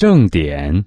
正点。